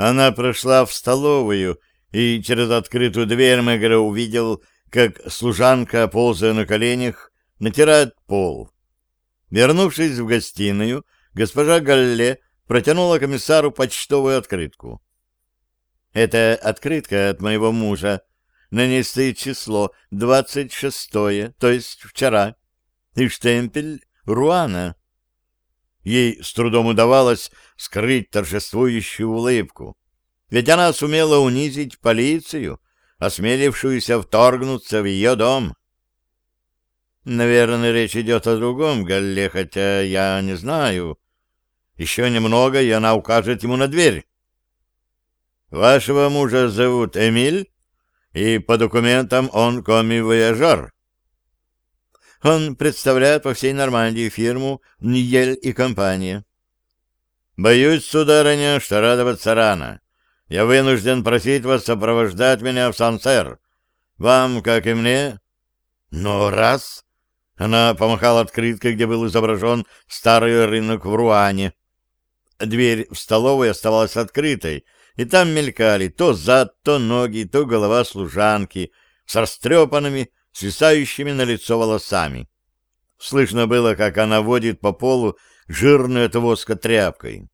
Она прошла в столовую, и через открытую дверь Мегре увидел, как служанка, ползая на коленях, натирает пол. Вернувшись в гостиную, госпожа Галле протянула комиссару почтовую открытку. «Это открытка от моего мужа. На ней стоит число двадцать шестое, то есть вчера, и штемпель Руана». Ей с трудом удавалось скрыть торжествующую улыбку, ведь она сумела унизить полицию, осмелившуюся вторгнуться в ее дом. Наверное, речь идет о другом Галле, хотя я не знаю. Еще немного, и она укажет ему на дверь. Вашего мужа зовут Эмиль, и по документам он коми-вояжер. Он представляет по всей Нормандии фирму «Ньель и компания». Боюсь, сударыня, что радоваться рано. Я вынужден просить вас сопровождать меня в Сансер. Вам, как и мне... Но раз... Она помахала открыткой, где был изображен старый рынок в Руане. Дверь в столовой оставалась открытой, и там мелькали то зад, то ноги, то голова служанки с растрепанными, свисающими на лицо волосами. Слышно было, как она водит по полу жирную от воска тряпкой.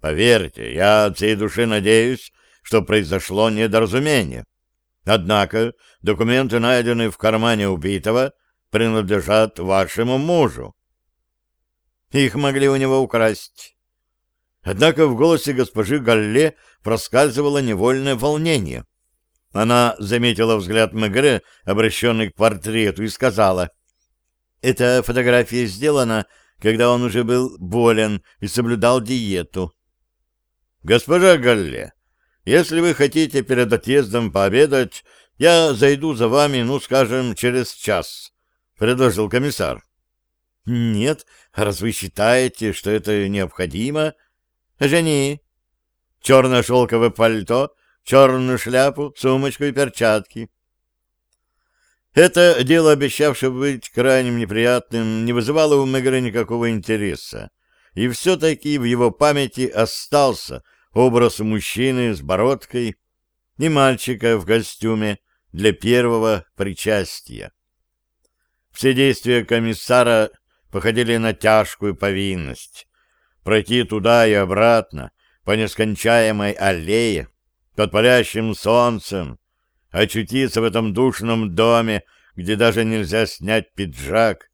Поверьте, я от всей души надеюсь, что произошло недоразумение. Однако документы, найденные в кармане убитого, принадлежат вашему мужу. Их могли у него украсть. Однако в голосе госпожи Галле проскальзывало невольное волнение. Она заметила взгляд Мегре, обращенный к портрету, и сказала, «Эта фотография сделана, когда он уже был болен и соблюдал диету». «Госпожа Галле, если вы хотите перед отъездом пообедать, я зайду за вами, ну, скажем, через час», — предложил комиссар. «Нет, раз вы считаете, что это необходимо...» «Жени!» Черное шелковое пальто, черную шляпу, сумочку и перчатки. Это дело, обещавшее быть крайне неприятным, не вызывало у Мегре никакого интереса и все-таки в его памяти остался образ мужчины с бородкой и мальчика в костюме для первого причастия. Все действия комиссара походили на тяжкую повинность. Пройти туда и обратно по нескончаемой аллее под палящим солнцем, очутиться в этом душном доме, где даже нельзя снять пиджак,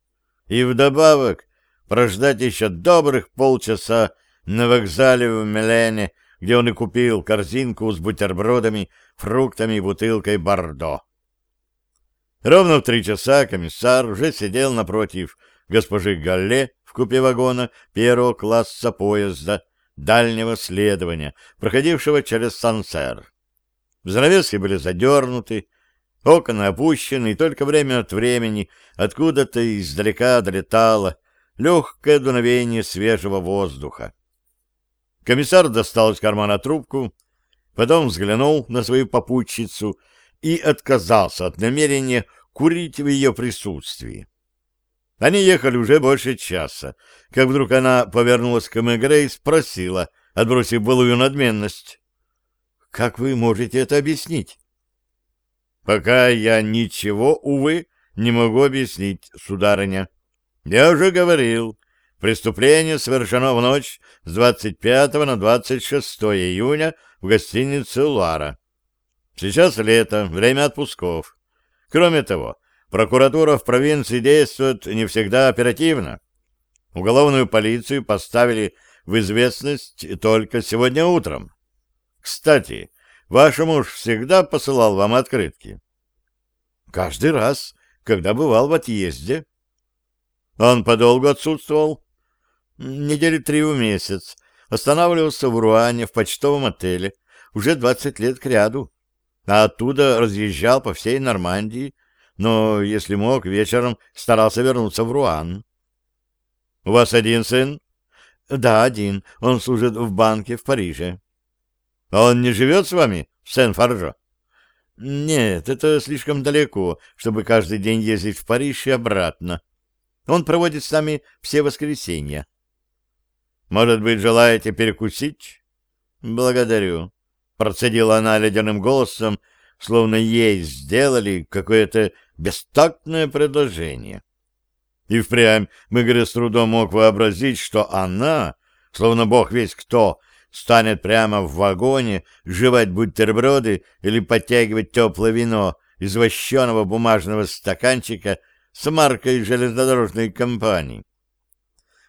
и вдобавок прождать еще добрых полчаса на вокзале в Мелене, где он и купил корзинку с бутербродами, фруктами и бутылкой бордо. Ровно в три часа комиссар уже сидел напротив госпожи Галле в купе вагона первого класса поезда дальнего следования, проходившего через Сансер. Занавески были задернуты, окна опущены, и только время от времени откуда-то издалека долетало легкое дуновение свежего воздуха. Комиссар достал из кармана трубку, потом взглянул на свою попутчицу и отказался от намерения курить в ее присутствии. Они ехали уже больше часа, как вдруг она повернулась к Мегре и спросила, отбросив былую надменность. — Как вы можете это объяснить? — Пока я ничего, увы, не могу объяснить, сударыня. Я уже говорил, преступление совершено в ночь с 25 на 26 июня в гостинице «Лара». Сейчас лето, время отпусков. Кроме того, Прокуратура в провинции действует не всегда оперативно. Уголовную полицию поставили в известность только сегодня утром. Кстати, ваш муж всегда посылал вам открытки? Каждый раз, когда бывал в отъезде. Он подолгу отсутствовал? Недели три в месяц. Останавливался в Руане в почтовом отеле уже двадцать лет кряду, а оттуда разъезжал по всей Нормандии, но, если мог, вечером старался вернуться в Руан. — У вас один сын? — Да, один. Он служит в банке в Париже. — Он не живет с вами в Сен-Фаржо? — Нет, это слишком далеко, чтобы каждый день ездить в Париж и обратно. Он проводит с нами все воскресенья. — Может быть, желаете перекусить? Благодарю, процедила она ледяным голосом, словно ей сделали какое-то бестактное предложение. И впрямь Мегре с трудом мог вообразить, что она, словно бог весь кто, станет прямо в вагоне жевать бутерброды или подтягивать теплое вино из вощеного бумажного стаканчика с маркой железнодорожной компании.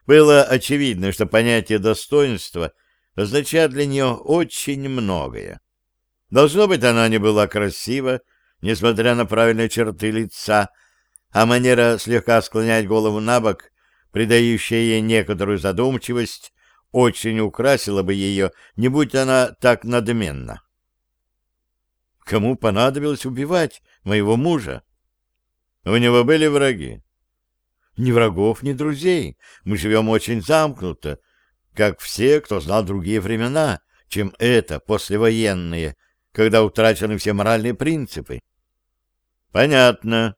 Было очевидно, что понятие достоинства означает для нее очень многое. Должно быть, она не была красива, несмотря на правильные черты лица, а манера слегка склонять голову на бок, придающая ей некоторую задумчивость, очень украсила бы ее, не будь она так надменна. Кому понадобилось убивать моего мужа? У него были враги. Ни врагов, ни друзей. Мы живем очень замкнуто, как все, кто знал другие времена, чем это, послевоенные, когда утрачены все моральные принципы. Понятно.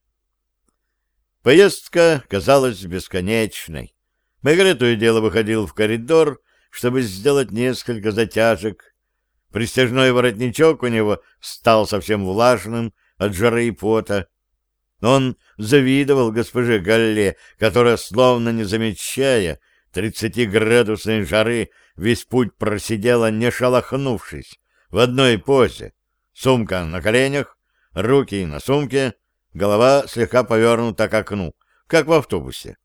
Поездка казалась бесконечной. Мегре то и дело выходил в коридор, чтобы сделать несколько затяжек. Пристяжной воротничок у него стал совсем влажным от жары и пота. Он завидовал госпоже Галле, которая, словно не замечая тридцатиградусной жары, весь путь просидела, не шелохнувшись, в одной позе. Сумка на коленях, руки на сумке, голова слегка повернута к окну, как в автобусе.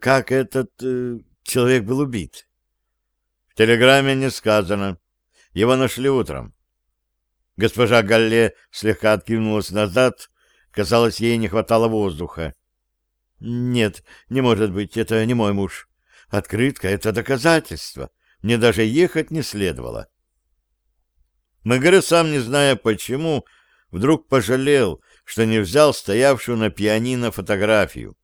Как этот э, человек был убит? В телеграмме не сказано. Его нашли утром. Госпожа Галле слегка откинулась назад, казалось, ей не хватало воздуха. «Нет, не может быть, это не мой муж. Открытка — это доказательство. Мне даже ехать не следовало». Магре, сам не зная почему, вдруг пожалел, что не взял стоявшую на пианино фотографию.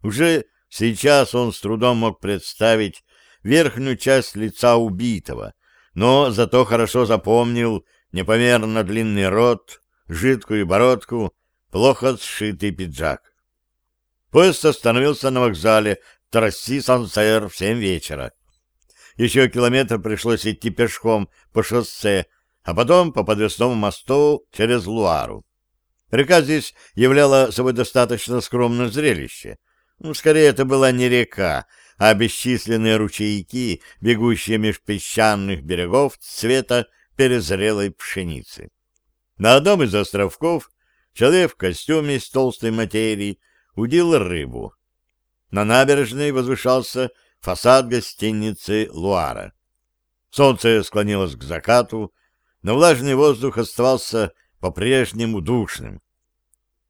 Уже сейчас он с трудом мог представить верхнюю часть лица убитого, но зато хорошо запомнил непомерно длинный рот, жидкую бородку, плохо сшитый пиджак. Поезд остановился на вокзале Трасси-Сансер в семь вечера. Еще километр пришлось идти пешком по шоссе, а потом по подвесному мосту через Луару. Река здесь являла собой достаточно скромное зрелище. Ну, скорее, это была не река, а бесчисленные ручейки, бегущие меж песчаных берегов цвета перезрелой пшеницы. На одном из островков человек в костюме из толстой материи удил рыбу. На набережной возвышался фасад гостиницы «Луара». Солнце склонилось к закату, но влажный воздух оставался по-прежнему душным.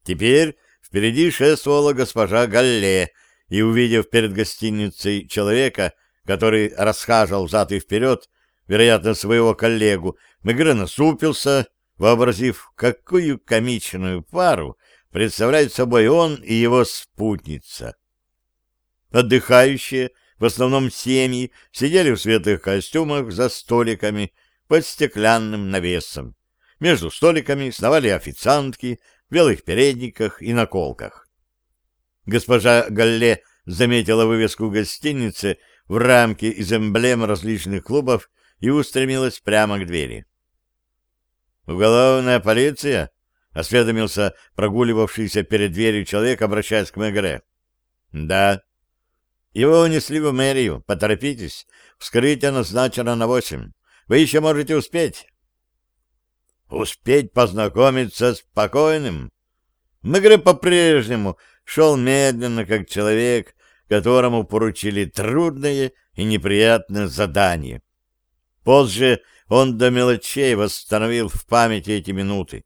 Теперь впереди шествовала госпожа Галле, и, увидев перед гостиницей человека, который расхаживал взад и вперед, вероятно, своего коллегу, Мегре насупился, вообразив, какую комичную пару представляют собой он и его спутница. Отдыхающие, в основном семьи, сидели в светлых костюмах за столиками под стеклянным навесом. Между столиками сновали официантки в белых передниках и наколках. Госпожа Галле заметила вывеску гостиницы в рамке из эмблем различных клубов и устремилась прямо к двери. «Уголовная полиция?» — осведомился прогуливавшийся перед дверью человек, обращаясь к Мегре. «Да». «Его унесли в мэрию. Поторопитесь. Вскрытие назначено на восемь. Вы еще можете успеть». «Успеть познакомиться с покойным?» Мегре по-прежнему шел медленно, как человек, которому поручили трудное и неприятное задание. Позже он до мелочей восстановил в памяти эти минуты.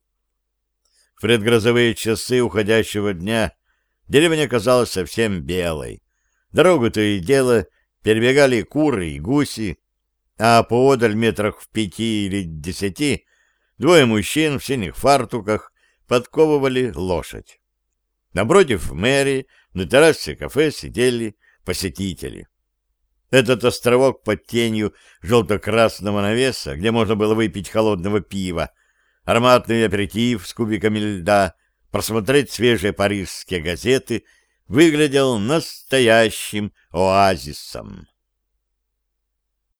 В предгрозовые часы уходящего дня деревня казалась совсем белой. Дорогу то и дело перебегали куры и гуси, а поодаль метрах в пяти или десяти двое мужчин в синих фартуках подковывали лошадь. Напротив мэрии на террасе кафе сидели посетители. Этот островок под тенью желто-красного навеса, где можно было выпить холодного пива, ароматный аперитив с кубиками льда, просмотреть свежие парижские газеты, выглядел настоящим оазисом.